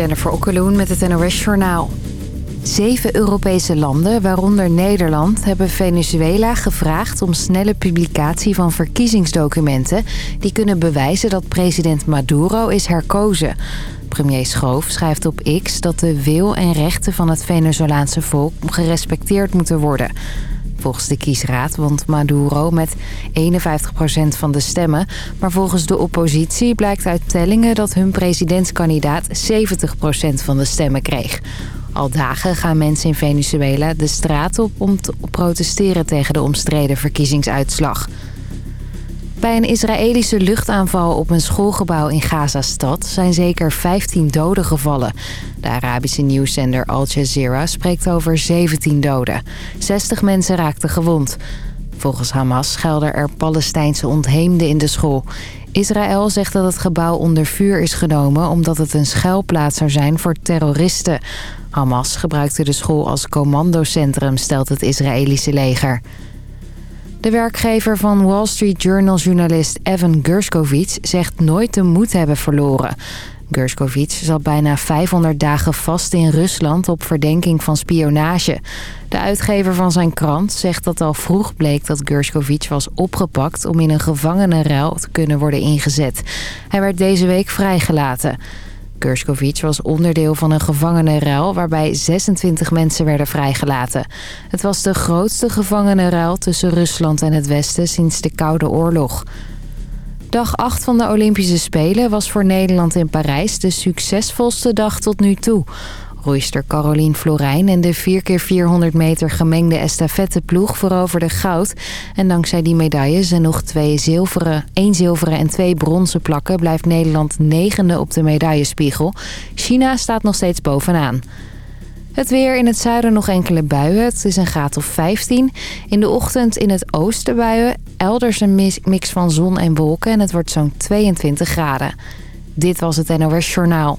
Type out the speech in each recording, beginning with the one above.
Jennifer Okkeloen met het NOS Journaal. Zeven Europese landen, waaronder Nederland, hebben Venezuela gevraagd om snelle publicatie van verkiezingsdocumenten... die kunnen bewijzen dat president Maduro is herkozen. Premier Schoof schrijft op X dat de wil en rechten van het Venezolaanse volk gerespecteerd moeten worden... Volgens de kiesraad won Maduro met 51% van de stemmen. Maar volgens de oppositie blijkt uit tellingen dat hun presidentskandidaat 70% van de stemmen kreeg. Al dagen gaan mensen in Venezuela de straat op om te protesteren tegen de omstreden verkiezingsuitslag. Bij een Israëlische luchtaanval op een schoolgebouw in Gazastad zijn zeker 15 doden gevallen. De Arabische nieuwszender Al Jazeera spreekt over 17 doden. 60 mensen raakten gewond. Volgens Hamas schuilden er Palestijnse ontheemden in de school. Israël zegt dat het gebouw onder vuur is genomen omdat het een schuilplaats zou zijn voor terroristen. Hamas gebruikte de school als commandocentrum, stelt het Israëlische leger. De werkgever van Wall Street Journal-journalist Evan Gershkovich zegt nooit de moed hebben verloren. Gershkovich zat bijna 500 dagen vast in Rusland op verdenking van spionage. De uitgever van zijn krant zegt dat al vroeg bleek dat Gershkovich was opgepakt... om in een gevangenenruil te kunnen worden ingezet. Hij werd deze week vrijgelaten. Gershkovich was onderdeel van een gevangenenruil waarbij 26 mensen werden vrijgelaten. Het was de grootste gevangenenruil tussen Rusland en het Westen sinds de Koude Oorlog. Dag 8 van de Olympische Spelen was voor Nederland in Parijs de succesvolste dag tot nu toe. Roeister Caroline Florijn en de 4x400 meter gemengde estafetteploeg veroverden goud. En dankzij die medailles en nog twee zilveren, één zilveren en twee bronzen plakken... blijft Nederland negende op de medaillespiegel. China staat nog steeds bovenaan. Het weer in het zuiden nog enkele buien. Het is een graad of 15. In de ochtend in het oosten buien. Elders een mix van zon en wolken en het wordt zo'n 22 graden. Dit was het NOS Journaal.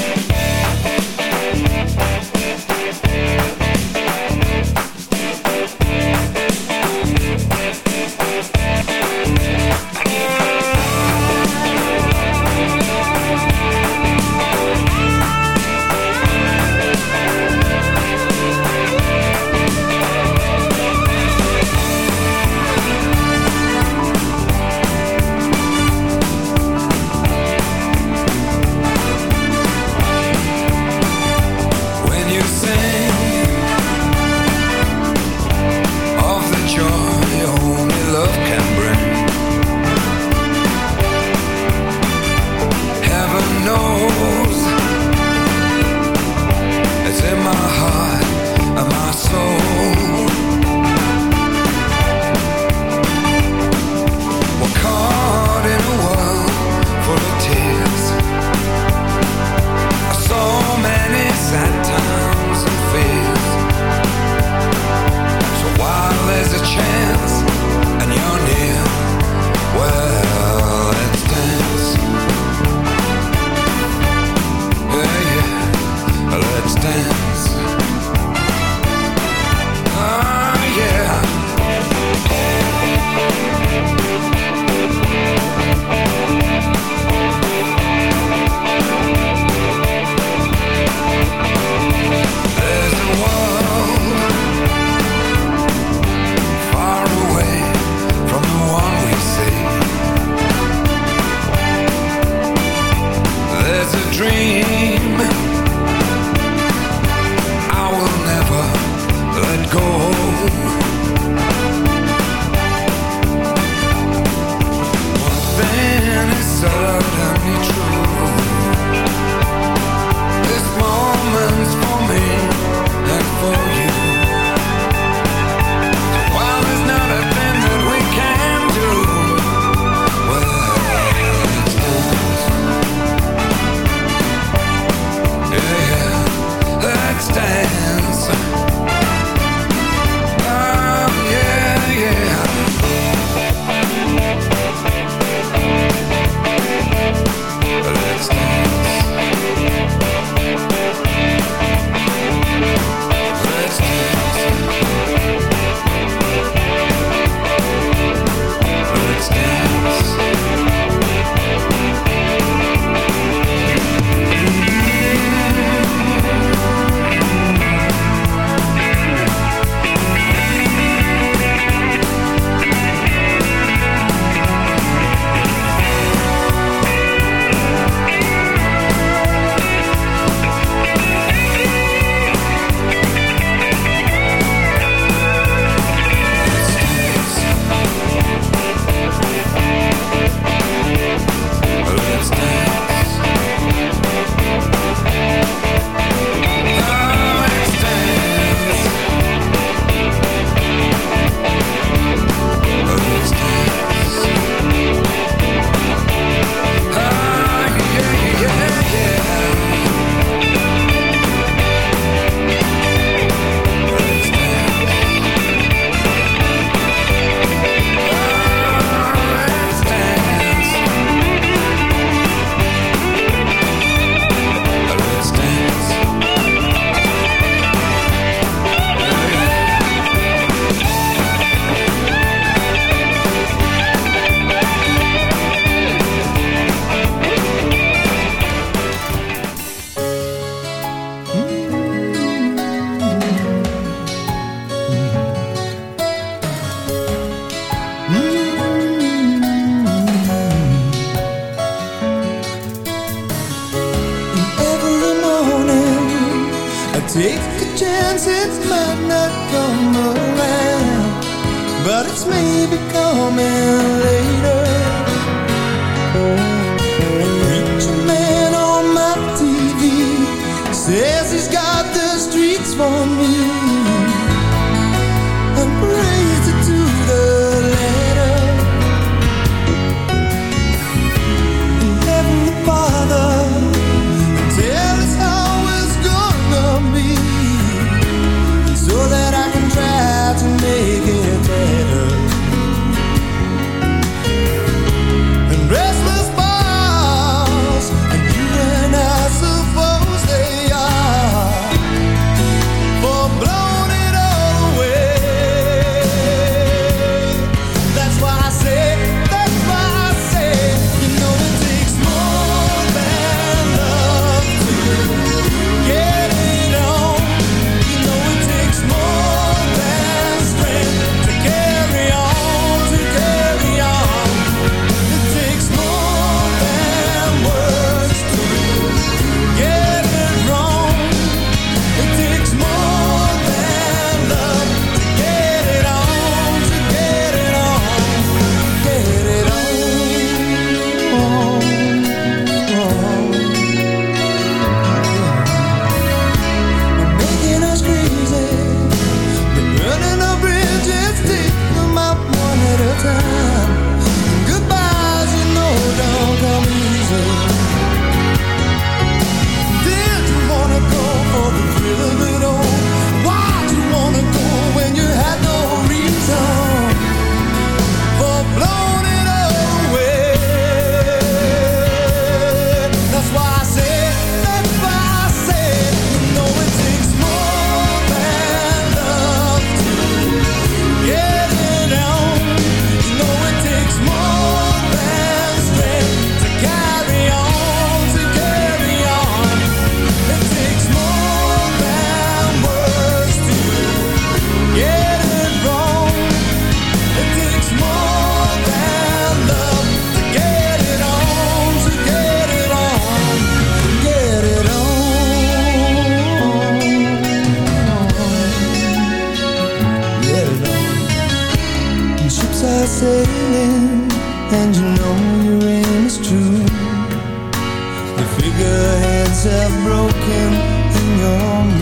Have broken in your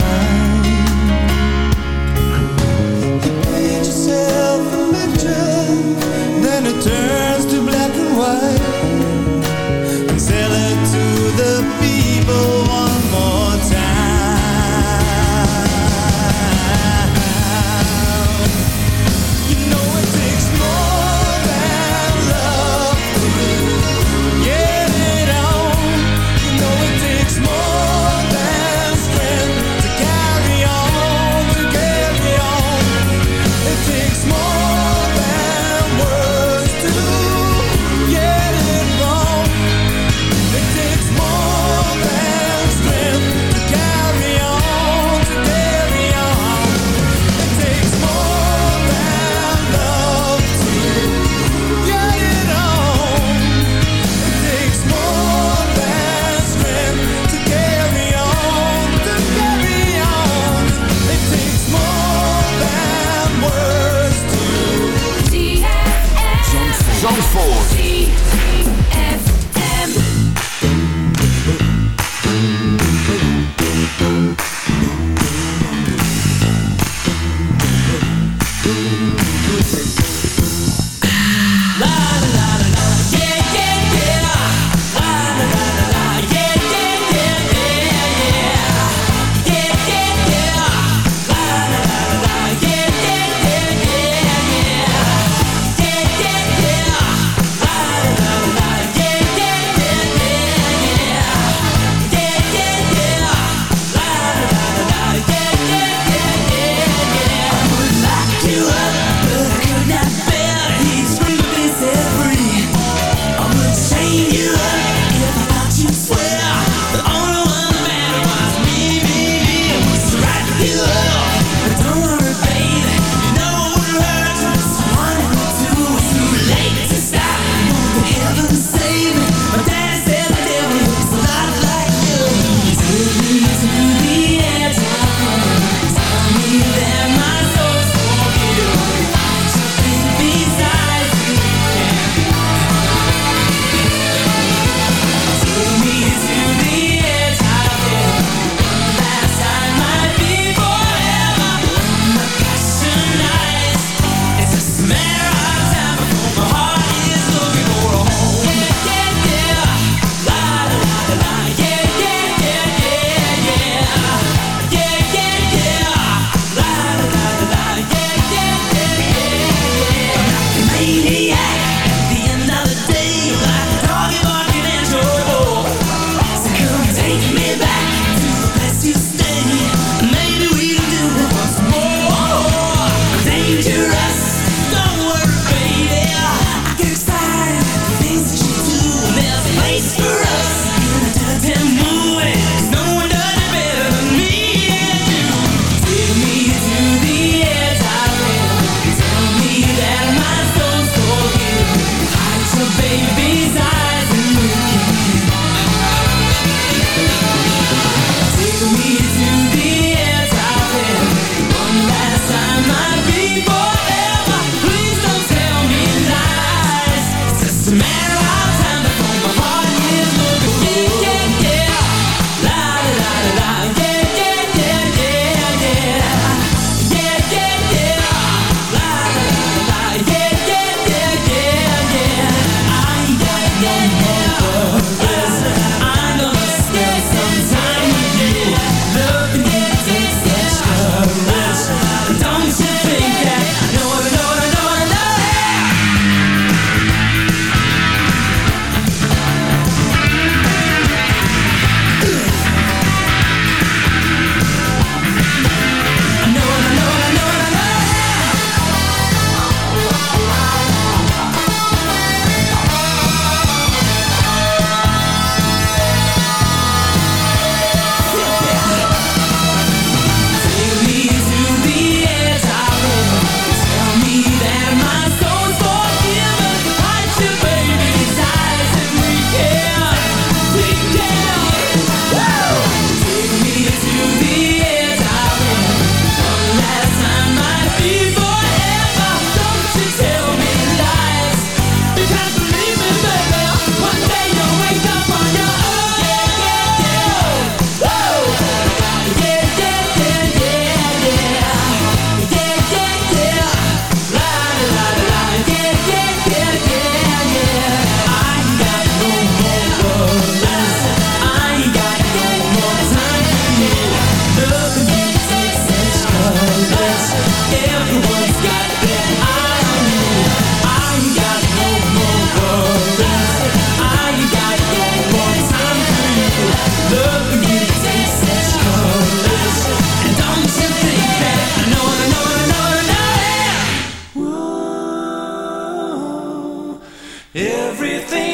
everything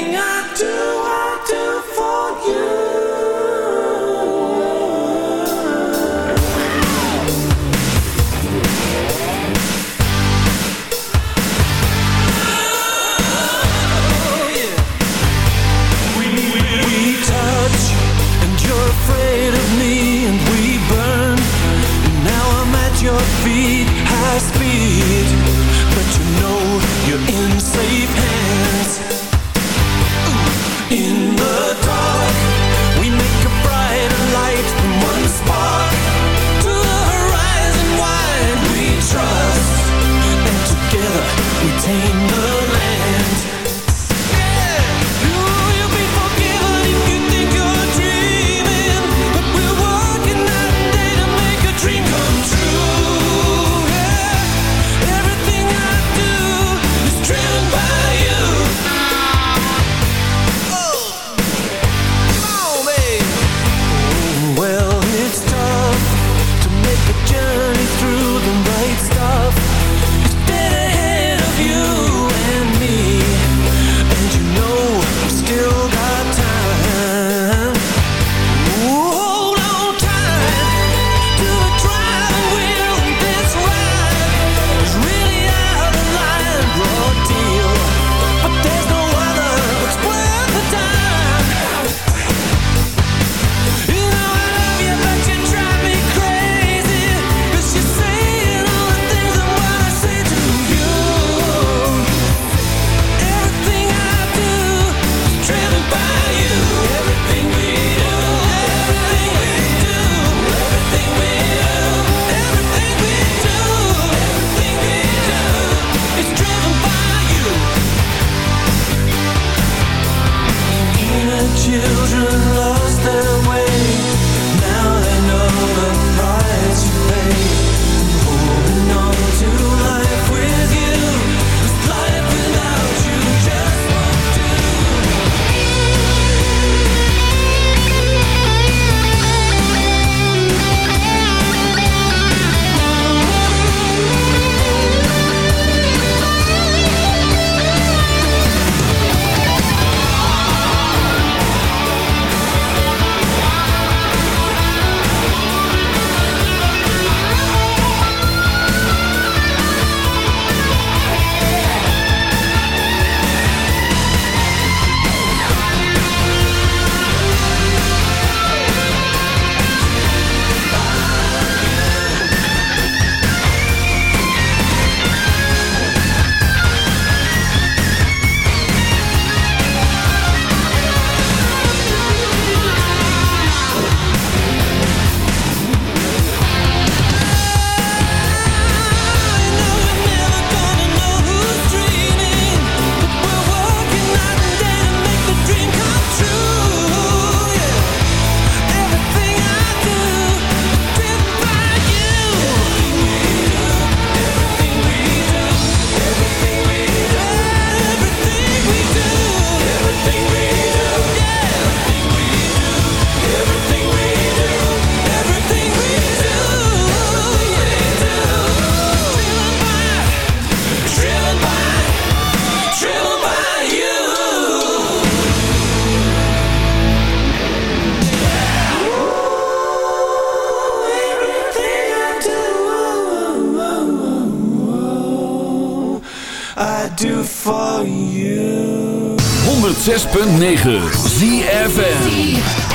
106.9 ZFN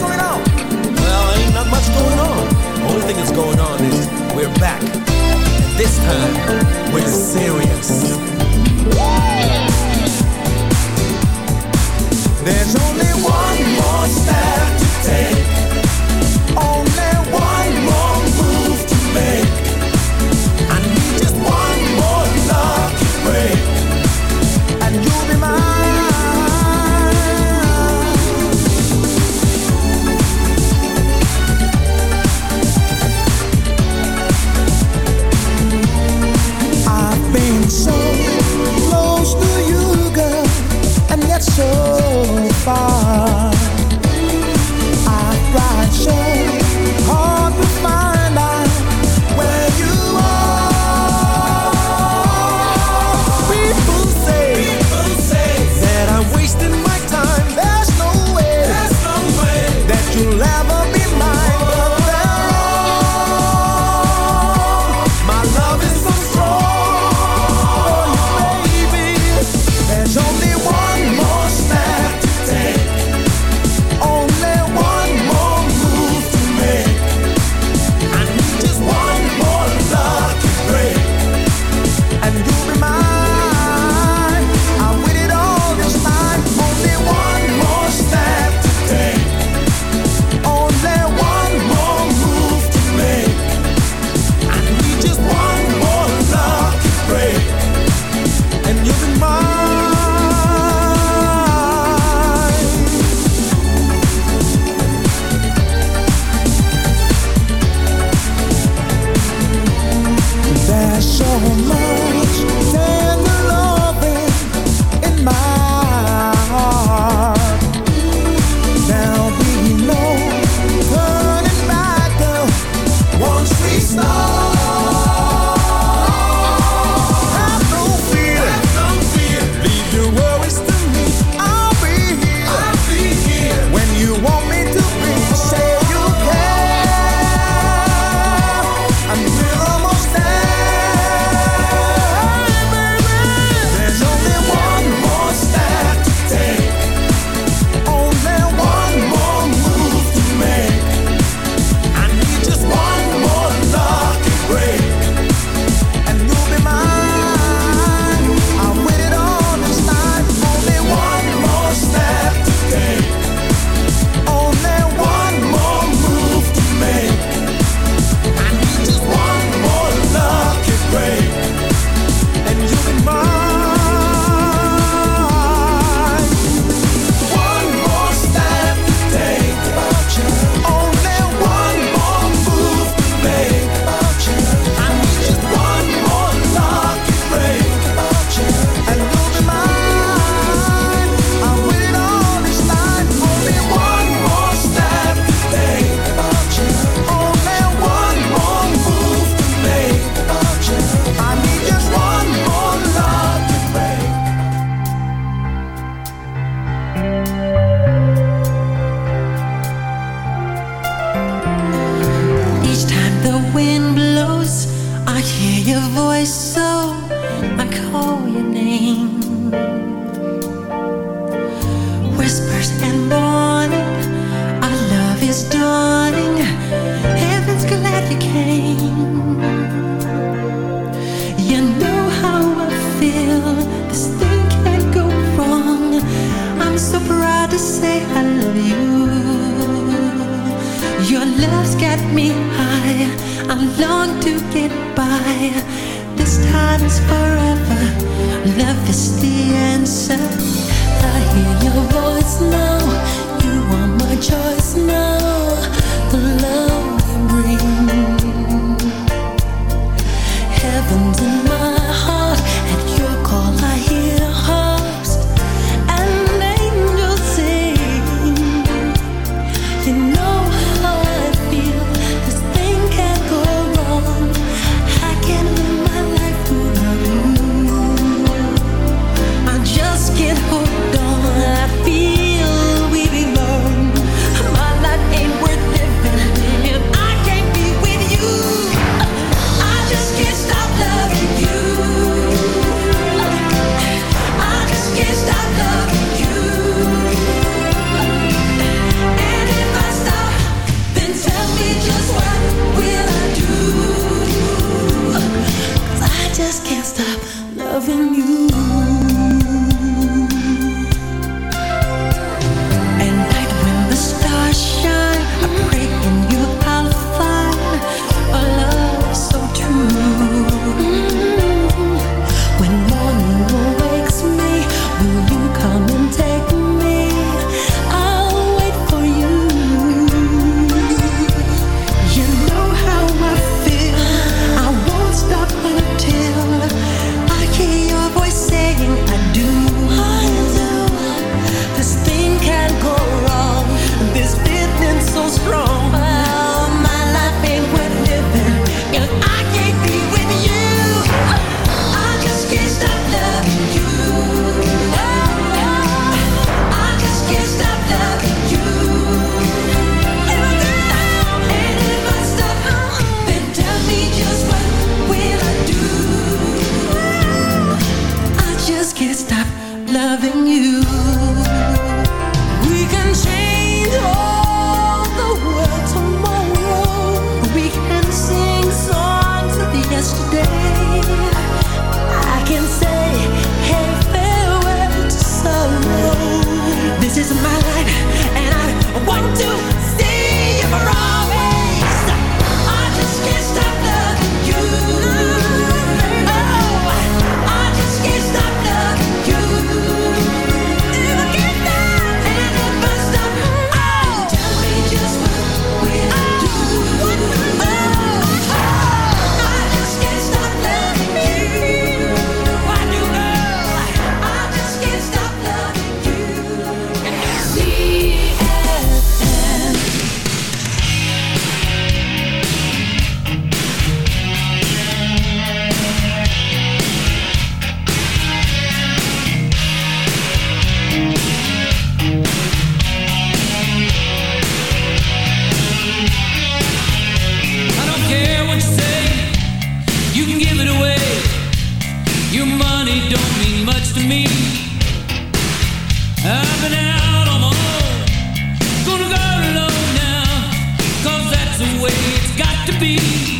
going on? Well, ain't not much going on. Only thing that's going on is we're back. And this time, we're serious. There's only one more step to take. Only far. me high. I long to get by. This time is forever. Love is the answer. I hear your voice now. You are my choice now. The love you bring. to be.